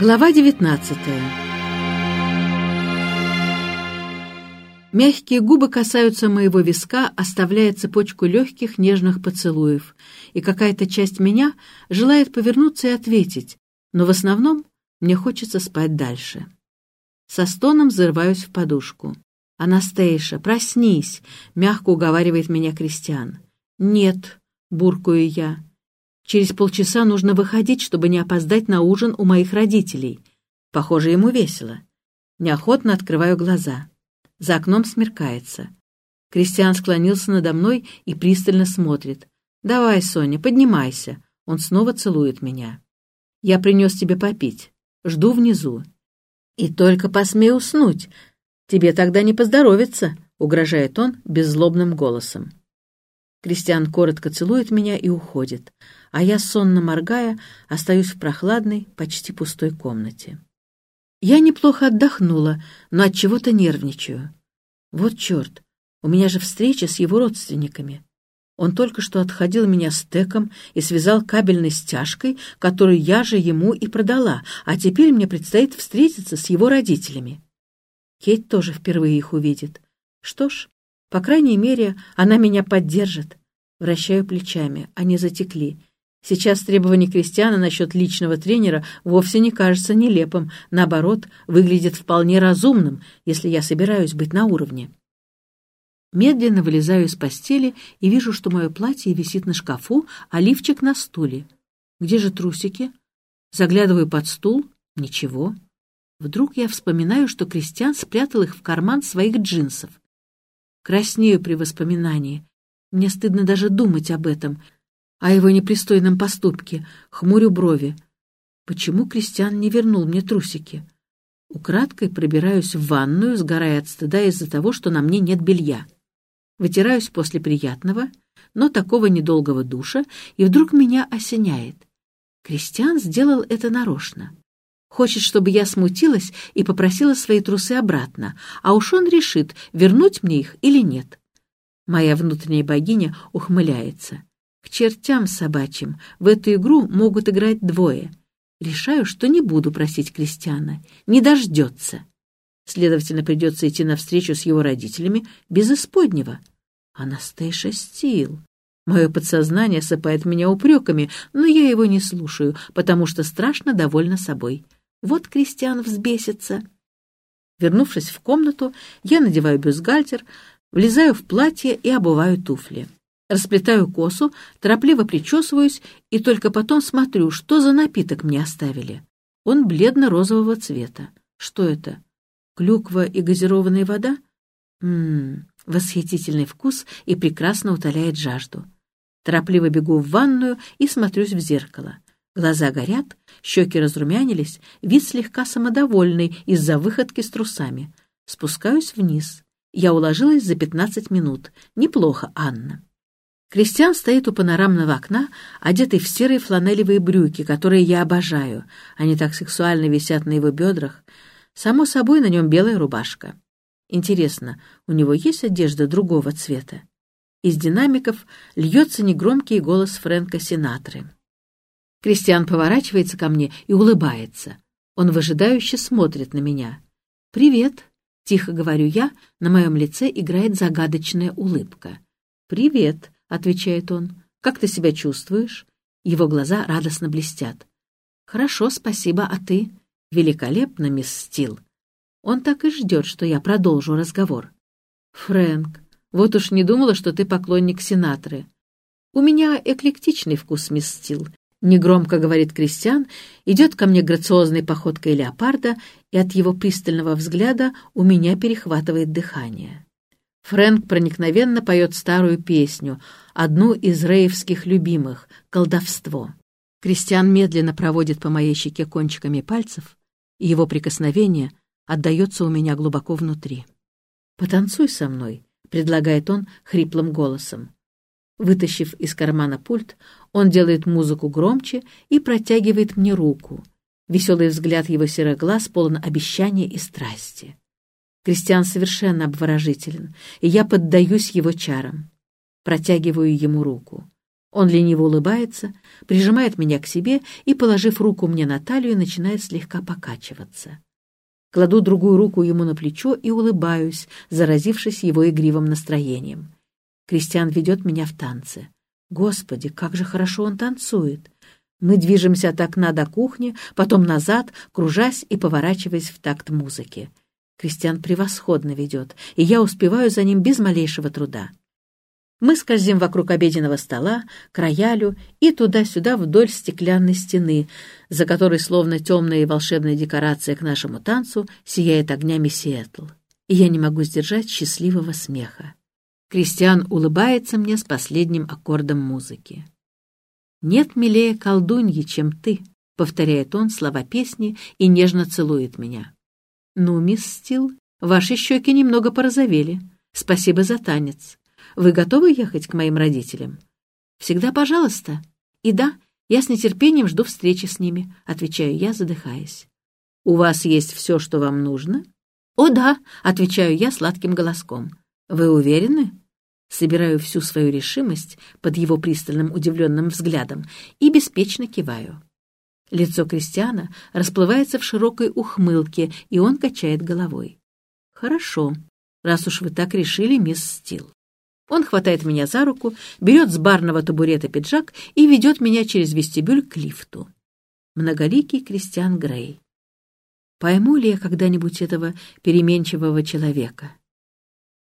Глава 19 Мягкие губы касаются моего виска, оставляя цепочку легких нежных поцелуев, и какая-то часть меня желает повернуться и ответить, но в основном мне хочется спать дальше. Со стоном взрываюсь в подушку. «Анастейша, проснись!» — мягко уговаривает меня Кристиан. «Нет», — буркую я. «Через полчаса нужно выходить, чтобы не опоздать на ужин у моих родителей». Похоже, ему весело. Неохотно открываю глаза. За окном смеркается. Кристиан склонился надо мной и пристально смотрит. «Давай, Соня, поднимайся». Он снова целует меня. «Я принес тебе попить. Жду внизу». «И только посмей уснуть. Тебе тогда не поздоровится», — угрожает он беззлобным голосом. Кристиан коротко целует меня и уходит, а я, сонно моргая, остаюсь в прохладной, почти пустой комнате. Я неплохо отдохнула, но от чего-то нервничаю. Вот черт, у меня же встреча с его родственниками. Он только что отходил меня стеком и связал кабельной стяжкой, которую я же ему и продала, а теперь мне предстоит встретиться с его родителями. Кейт тоже впервые их увидит. Что ж, по крайней мере, она меня поддержит. Вращаю плечами, они затекли. Сейчас требование Кристиана насчет личного тренера вовсе не кажется нелепым, наоборот, выглядит вполне разумным, если я собираюсь быть на уровне. Медленно вылезаю из постели и вижу, что мое платье висит на шкафу, а лифчик на стуле. Где же трусики? Заглядываю под стул. Ничего. Вдруг я вспоминаю, что Кристиан спрятал их в карман своих джинсов. Краснею при воспоминании. Мне стыдно даже думать об этом, о его непристойном поступке. Хмурю брови. Почему Кристиан не вернул мне трусики? Украдкой пробираюсь в ванную, сгорая от стыда из-за того, что на мне нет белья. Вытираюсь после приятного, но такого недолгого душа, и вдруг меня осеняет. Кристиан сделал это нарочно. Хочет, чтобы я смутилась и попросила свои трусы обратно, а уж он решит, вернуть мне их или нет. Моя внутренняя богиня ухмыляется. К чертям собачьим, в эту игру могут играть двое. Решаю, что не буду просить Кристиана, не дождется. Следовательно, придется идти навстречу с его родителями без исподнего. Анастейша Стил. Мое подсознание сыпает меня упреками, но я его не слушаю, потому что страшно довольна собой. Вот Кристиан взбесится. Вернувшись в комнату, я надеваю бюстгальтер, влезаю в платье и обуваю туфли. Расплетаю косу, торопливо причесываюсь и только потом смотрю, что за напиток мне оставили. Он бледно-розового цвета. Что это? Клюква и газированная вода? Ммм, восхитительный вкус и прекрасно утоляет жажду. Торопливо бегу в ванную и смотрюсь в зеркало. Глаза горят, щеки разрумянились, вид слегка самодовольный из-за выходки с трусами. Спускаюсь вниз. Я уложилась за пятнадцать минут. Неплохо, Анна. Кристиан стоит у панорамного окна, одетый в серые фланелевые брюки, которые я обожаю. Они так сексуально висят на его бедрах. Само собой, на нем белая рубашка. Интересно, у него есть одежда другого цвета? Из динамиков льется негромкий голос Фрэнка Синатры. Кристиан поворачивается ко мне и улыбается. Он выжидающе смотрит на меня. «Привет», — тихо говорю я, на моем лице играет загадочная улыбка. «Привет», — отвечает он. «Как ты себя чувствуешь?» Его глаза радостно блестят. «Хорошо, спасибо, а ты?» «Великолепно, мисс Стил». Он так и ждет, что я продолжу разговор. «Фрэнк, вот уж не думала, что ты поклонник Синатры. У меня эклектичный вкус, мисс Стил. Негромко говорит Кристиан, идет ко мне грациозной походкой леопарда, и от его пристального взгляда у меня перехватывает дыхание. Фрэнк проникновенно поет старую песню, одну из рейвских любимых — «Колдовство». Кристиан медленно проводит по моей щеке кончиками пальцев, и его прикосновение отдается у меня глубоко внутри. «Потанцуй со мной», — предлагает он хриплым голосом. Вытащив из кармана пульт, он делает музыку громче и протягивает мне руку. Веселый взгляд его серых глаз полон обещания и страсти. Кристиан совершенно обворожителен, и я поддаюсь его чарам. Протягиваю ему руку. Он лениво улыбается, прижимает меня к себе и, положив руку мне на талию, начинает слегка покачиваться. Кладу другую руку ему на плечо и улыбаюсь, заразившись его игривым настроением. Кристиан ведет меня в танце. Господи, как же хорошо он танцует! Мы движемся от окна до кухни, потом назад, кружась и поворачиваясь в такт музыки. Кристиан превосходно ведет, и я успеваю за ним без малейшего труда. Мы скользим вокруг обеденного стола, к роялю и туда-сюда вдоль стеклянной стены, за которой, словно темная и волшебная декорация к нашему танцу, сияет огнями Сиэтл. И я не могу сдержать счастливого смеха. Кристиан улыбается мне с последним аккордом музыки. «Нет милее колдуньи, чем ты», — повторяет он слова песни и нежно целует меня. «Ну, мисс Стил, ваши щеки немного порозовели. Спасибо за танец. Вы готовы ехать к моим родителям?» «Всегда пожалуйста. И да, я с нетерпением жду встречи с ними», — отвечаю я, задыхаясь. «У вас есть все, что вам нужно?» «О, да», — отвечаю я сладким голоском. «Вы уверены?» собираю всю свою решимость под его пристальным удивленным взглядом и беспечно киваю. Лицо Кристиана расплывается в широкой ухмылке, и он качает головой. «Хорошо, раз уж вы так решили, мисс Стил». Он хватает меня за руку, берет с барного табурета пиджак и ведет меня через вестибюль к лифту. Многоликий Кристиан Грей. Пойму ли я когда-нибудь этого переменчивого человека?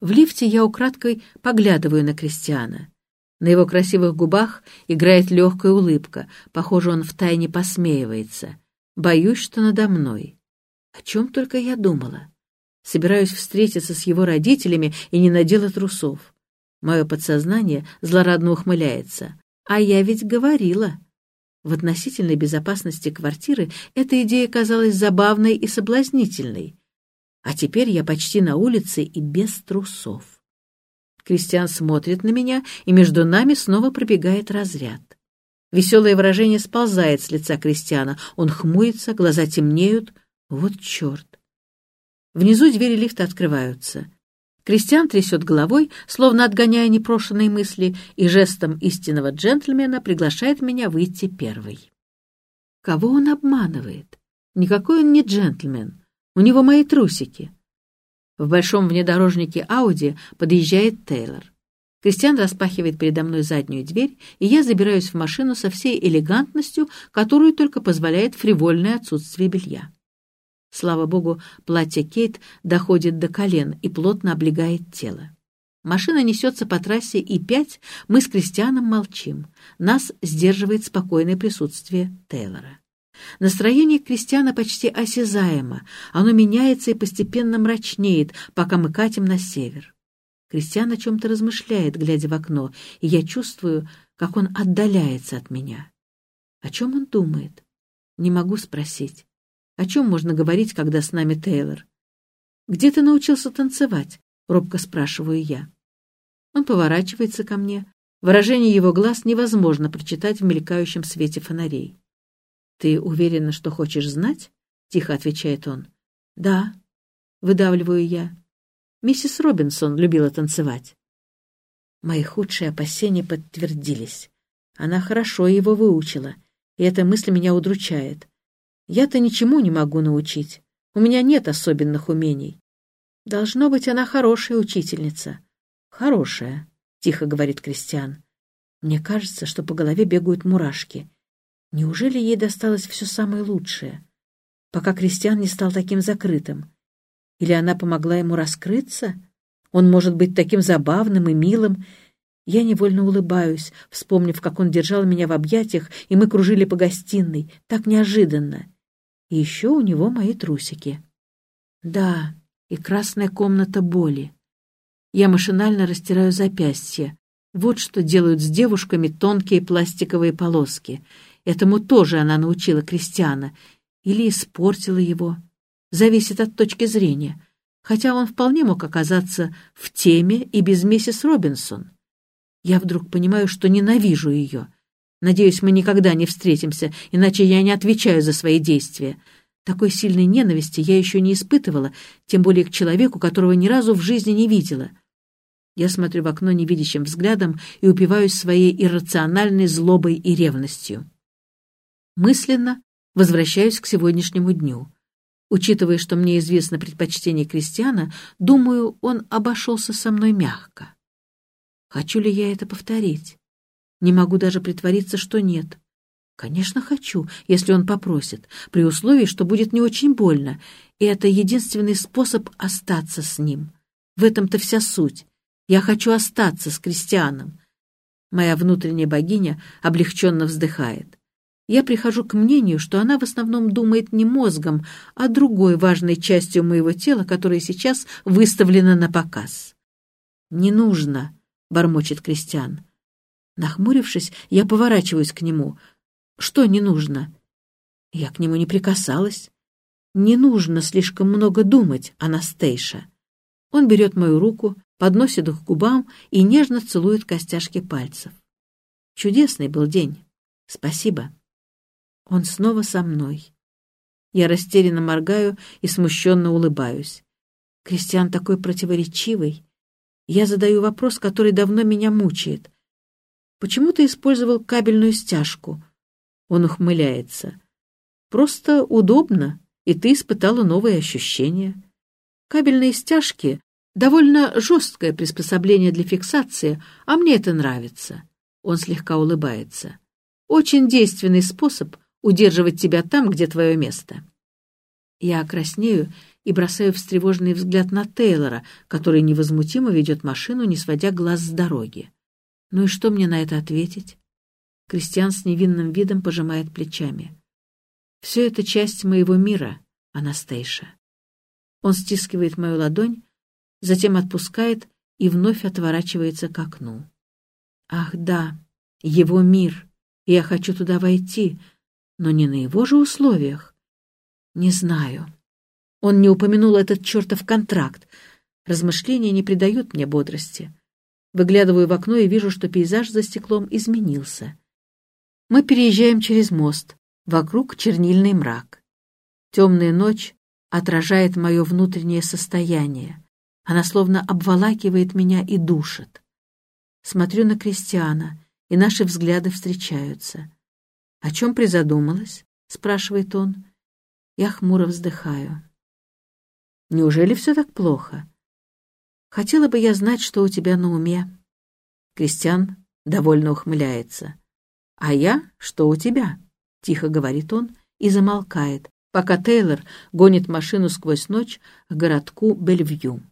В лифте я украдкой поглядываю на Кристиана. На его красивых губах играет легкая улыбка. Похоже, он втайне посмеивается. Боюсь, что надо мной. О чем только я думала. Собираюсь встретиться с его родителями и не надела трусов. Мое подсознание злорадно ухмыляется. А я ведь говорила. В относительной безопасности квартиры эта идея казалась забавной и соблазнительной. А теперь я почти на улице и без трусов. Кристиан смотрит на меня, и между нами снова пробегает разряд. Веселое выражение сползает с лица Кристиана. Он хмурится, глаза темнеют. Вот черт! Внизу двери лифта открываются. Кристиан трясет головой, словно отгоняя непрошенные мысли, и жестом истинного джентльмена приглашает меня выйти первой. Кого он обманывает? Никакой он не джентльмен. У него мои трусики. В большом внедорожнике Ауди подъезжает Тейлор. Кристиан распахивает передо мной заднюю дверь, и я забираюсь в машину со всей элегантностью, которую только позволяет фривольное отсутствие белья. Слава богу, платье Кейт доходит до колен и плотно облегает тело. Машина несется по трассе, и пять мы с Кристианом молчим. Нас сдерживает спокойное присутствие Тейлора. Настроение Кристиана почти осязаемо, оно меняется и постепенно мрачнеет, пока мы катим на север. Кристиан о чем-то размышляет, глядя в окно, и я чувствую, как он отдаляется от меня. О чем он думает? Не могу спросить. О чем можно говорить, когда с нами Тейлор? «Где ты научился танцевать?» — робко спрашиваю я. Он поворачивается ко мне. Выражение его глаз невозможно прочитать в мелькающем свете фонарей. «Ты уверена, что хочешь знать?» — тихо отвечает он. «Да», — выдавливаю я. Миссис Робинсон любила танцевать. Мои худшие опасения подтвердились. Она хорошо его выучила, и эта мысль меня удручает. Я-то ничему не могу научить. У меня нет особенных умений. Должно быть, она хорошая учительница. Хорошая, — тихо говорит Кристиан. Мне кажется, что по голове бегают мурашки. Неужели ей досталось все самое лучшее, пока Кристиан не стал таким закрытым? Или она помогла ему раскрыться? Он может быть таким забавным и милым. Я невольно улыбаюсь, вспомнив, как он держал меня в объятиях, и мы кружили по гостиной, так неожиданно. И еще у него мои трусики. Да, и красная комната боли. Я машинально растираю запястье. Вот что делают с девушками тонкие пластиковые полоски — Этому тоже она научила Кристиана. Или испортила его. Зависит от точки зрения. Хотя он вполне мог оказаться в теме и без миссис Робинсон. Я вдруг понимаю, что ненавижу ее. Надеюсь, мы никогда не встретимся, иначе я не отвечаю за свои действия. Такой сильной ненависти я еще не испытывала, тем более к человеку, которого ни разу в жизни не видела. Я смотрю в окно невидящим взглядом и упиваюсь своей иррациональной злобой и ревностью. Мысленно возвращаюсь к сегодняшнему дню. Учитывая, что мне известно предпочтение крестьяна, думаю, он обошелся со мной мягко. Хочу ли я это повторить? Не могу даже притвориться, что нет. Конечно, хочу, если он попросит, при условии, что будет не очень больно, и это единственный способ остаться с ним. В этом-то вся суть. Я хочу остаться с крестьяном. Моя внутренняя богиня облегченно вздыхает. Я прихожу к мнению, что она в основном думает не мозгом, а другой важной частью моего тела, которая сейчас выставлена на показ. «Не нужно», — бормочет Кристиан. Нахмурившись, я поворачиваюсь к нему. «Что не нужно?» Я к нему не прикасалась. «Не нужно слишком много думать, Анастейша». Он берет мою руку, подносит их к губам и нежно целует костяшки пальцев. Чудесный был день. Спасибо. Он снова со мной. Я растерянно моргаю и смущенно улыбаюсь. Кристиан такой противоречивый. Я задаю вопрос, который давно меня мучает. «Почему ты использовал кабельную стяжку?» Он ухмыляется. «Просто удобно, и ты испытала новые ощущения. Кабельные стяжки Довольно жесткое приспособление для фиксации, а мне это нравится. Он слегка улыбается. Очень действенный способ удерживать тебя там, где твое место. Я краснею и бросаю встревоженный взгляд на Тейлора, который невозмутимо ведет машину, не сводя глаз с дороги. Ну и что мне на это ответить? Кристиан с невинным видом пожимает плечами. Все это часть моего мира, Анастейша. Он стискивает мою ладонь, затем отпускает и вновь отворачивается к окну. Ах да, его мир, я хочу туда войти, но не на его же условиях. Не знаю. Он не упомянул этот чертов контракт. Размышления не придают мне бодрости. Выглядываю в окно и вижу, что пейзаж за стеклом изменился. Мы переезжаем через мост. Вокруг чернильный мрак. Темная ночь отражает мое внутреннее состояние. Она словно обволакивает меня и душит. Смотрю на Кристиана, и наши взгляды встречаются. «О чем призадумалась?» — спрашивает он. Я хмуро вздыхаю. «Неужели все так плохо? Хотела бы я знать, что у тебя на уме». Кристиан довольно ухмыляется. «А я? Что у тебя?» — тихо говорит он и замолкает, пока Тейлор гонит машину сквозь ночь к городку Бельвью.